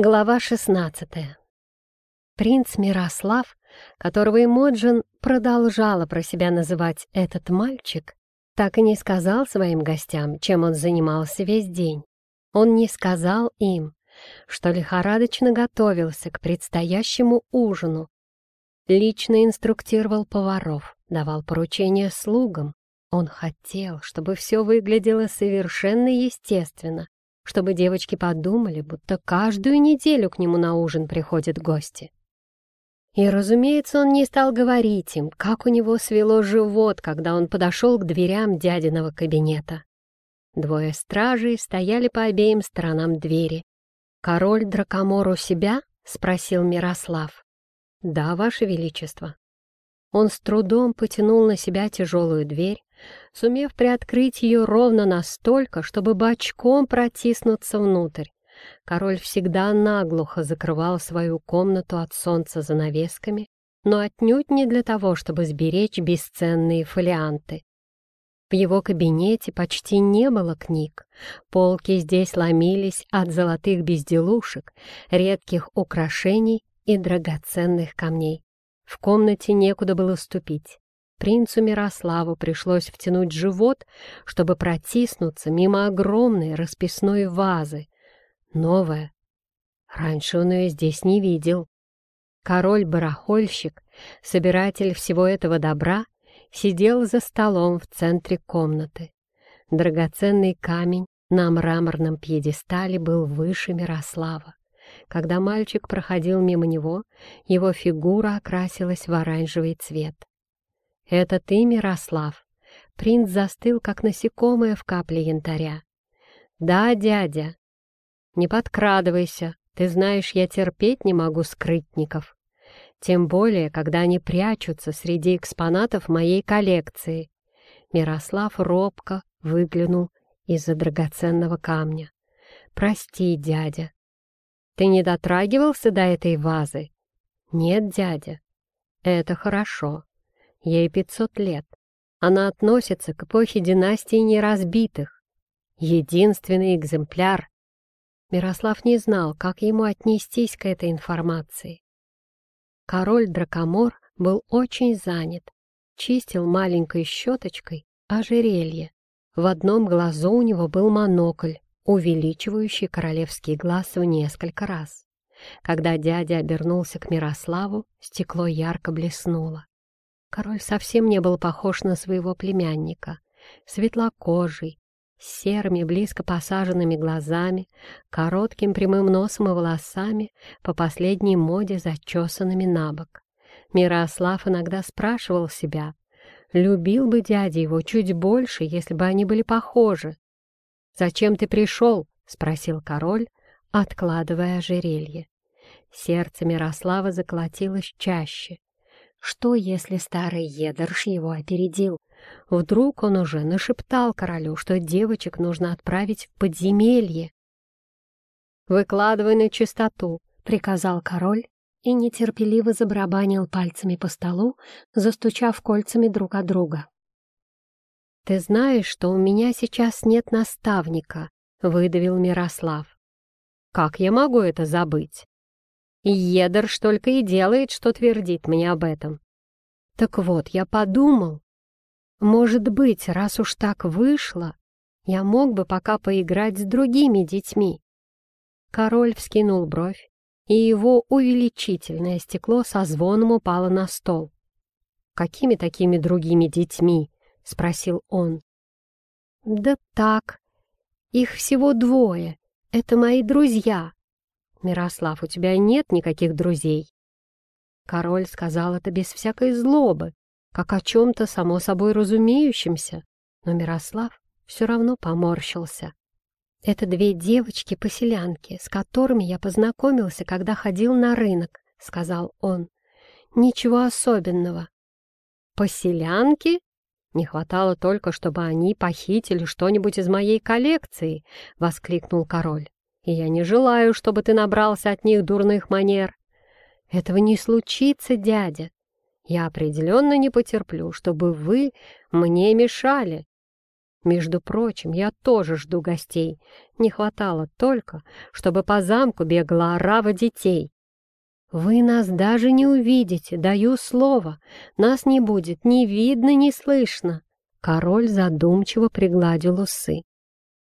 Глава 16 Принц Мирослав, которого Эмоджин продолжала про себя называть «этот мальчик», так и не сказал своим гостям, чем он занимался весь день. Он не сказал им, что лихорадочно готовился к предстоящему ужину, лично инструктировал поваров, давал поручения слугам. Он хотел, чтобы все выглядело совершенно естественно, чтобы девочки подумали, будто каждую неделю к нему на ужин приходят гости. И, разумеется, он не стал говорить им, как у него свело живот, когда он подошел к дверям дядиного кабинета. Двое стражей стояли по обеим сторонам двери. «Король Дракомор у себя?» — спросил Мирослав. «Да, Ваше Величество». Он с трудом потянул на себя тяжелую дверь, сумев приоткрыть ее ровно настолько, чтобы бочком протиснуться внутрь. Король всегда наглухо закрывал свою комнату от солнца занавесками, но отнюдь не для того, чтобы сберечь бесценные фолианты. В его кабинете почти не было книг. Полки здесь ломились от золотых безделушек, редких украшений и драгоценных камней. В комнате некуда было ступить. Принцу Мирославу пришлось втянуть живот, чтобы протиснуться мимо огромной расписной вазы. Новая. Раньше он ее здесь не видел. Король-барахольщик, собиратель всего этого добра, сидел за столом в центре комнаты. Драгоценный камень на мраморном пьедестале был выше Мирослава. Когда мальчик проходил мимо него, его фигура окрасилась в оранжевый цвет. «Это ты, Мирослав?» Принц застыл, как насекомое в капле янтаря. «Да, дядя». «Не подкрадывайся, ты знаешь, я терпеть не могу скрытников. Тем более, когда они прячутся среди экспонатов моей коллекции». Мирослав робко выглянул из-за драгоценного камня. «Прости, дядя. Ты не дотрагивался до этой вазы?» «Нет, дядя. Это хорошо. Ей 500 лет. Она относится к эпохе династии неразбитых. Единственный экземпляр. Мирослав не знал, как ему отнестись к этой информации. Король Дракомор был очень занят. Чистил маленькой щеточкой ожерелье. В одном глазу у него был монокль, увеличивающий королевский глаз в несколько раз. Когда дядя обернулся к Мирославу, стекло ярко блеснуло. Король совсем не был похож на своего племянника. Светлокожий, с серыми, близко посаженными глазами, коротким прямым носом и волосами, по последней моде зачесанными на бок. Мирослав иногда спрашивал себя, любил бы дядя его чуть больше, если бы они были похожи. «Зачем ты пришел?» — спросил король, откладывая ожерелье. Сердце Мирослава заколотилось чаще. Что, если старый Едерш его опередил? Вдруг он уже нашептал королю, что девочек нужно отправить в подземелье. «Выкладывай на чистоту», — приказал король и нетерпеливо забарабанил пальцами по столу, застучав кольцами друг от друга. «Ты знаешь, что у меня сейчас нет наставника», — выдавил Мирослав. «Как я могу это забыть?» Едерш только и делает, что твердит мне об этом. Так вот, я подумал, может быть, раз уж так вышло, я мог бы пока поиграть с другими детьми. Король вскинул бровь, и его увеличительное стекло со звоном упало на стол. «Какими такими другими детьми?» — спросил он. «Да так, их всего двое. Это мои друзья. «Мирослав, у тебя нет никаких друзей?» Король сказал это без всякой злобы, как о чем-то само собой разумеющемся, но Мирослав все равно поморщился. «Это две девочки-поселянки, с которыми я познакомился, когда ходил на рынок», — сказал он. «Ничего особенного». «Поселянки?» «Не хватало только, чтобы они похитили что-нибудь из моей коллекции!» — воскликнул король и я не желаю, чтобы ты набрался от них дурных манер. Этого не случится, дядя. Я определенно не потерплю, чтобы вы мне мешали. Между прочим, я тоже жду гостей. Не хватало только, чтобы по замку бегала орава детей. Вы нас даже не увидите, даю слово. Нас не будет ни видно, ни слышно. Король задумчиво пригладил усы.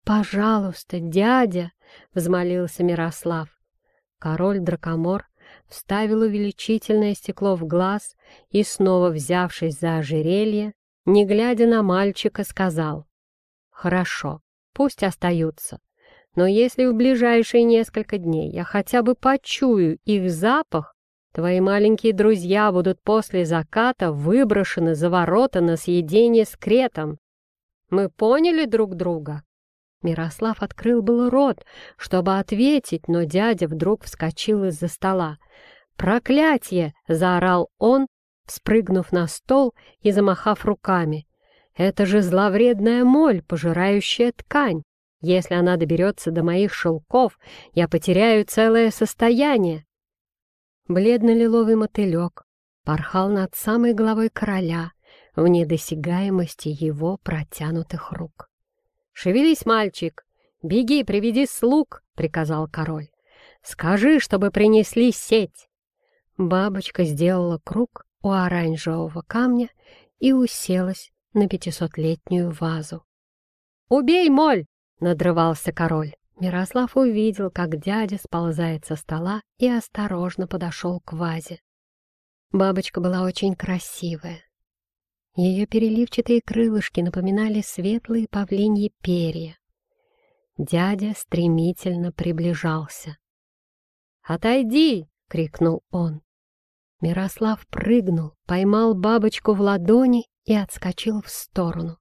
«Пожалуйста, дядя!» — взмолился Мирослав. Король Дракомор вставил увеличительное стекло в глаз и, снова взявшись за ожерелье, не глядя на мальчика, сказал «Хорошо, пусть остаются, но если в ближайшие несколько дней я хотя бы почую их запах, твои маленькие друзья будут после заката выброшены за ворота на съедение с кретом. Мы поняли друг друга?» Мирослав открыл был рот, чтобы ответить, но дядя вдруг вскочил из-за стола. «Проклятие!» — заорал он, спрыгнув на стол и замахав руками. Это же зловредная моль, пожирающая ткань. Если она доберется до моих шелков, я потеряю целое состояние. Бледно-лиловый мотылек порхал над самой головой короля в недосягаемости его протянутых рук. «Шевелись, мальчик! Беги, приведи слуг!» — приказал король. «Скажи, чтобы принесли сеть!» Бабочка сделала круг у оранжевого камня и уселась на пятисотлетнюю вазу. «Убей, моль!» — надрывался король. Мирослав увидел, как дядя сползает со стола и осторожно подошел к вазе. Бабочка была очень красивая. Ее переливчатые крылышки напоминали светлые павлиньи перья. Дядя стремительно приближался. «Отойди!» — крикнул он. Мирослав прыгнул, поймал бабочку в ладони и отскочил в сторону.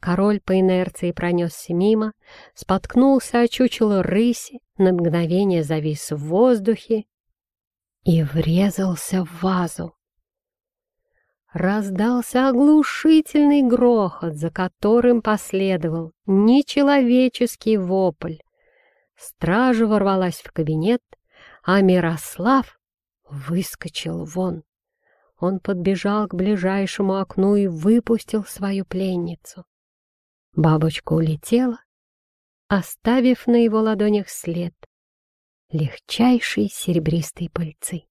Король по инерции пронесся мимо, споткнулся о чучело рыси, на мгновение завис в воздухе и врезался в вазу. Раздался оглушительный грохот, за которым последовал нечеловеческий вопль. Стража ворвалась в кабинет, а Мирослав выскочил вон. Он подбежал к ближайшему окну и выпустил свою пленницу. Бабочка улетела, оставив на его ладонях след легчайшей серебристой пыльцы.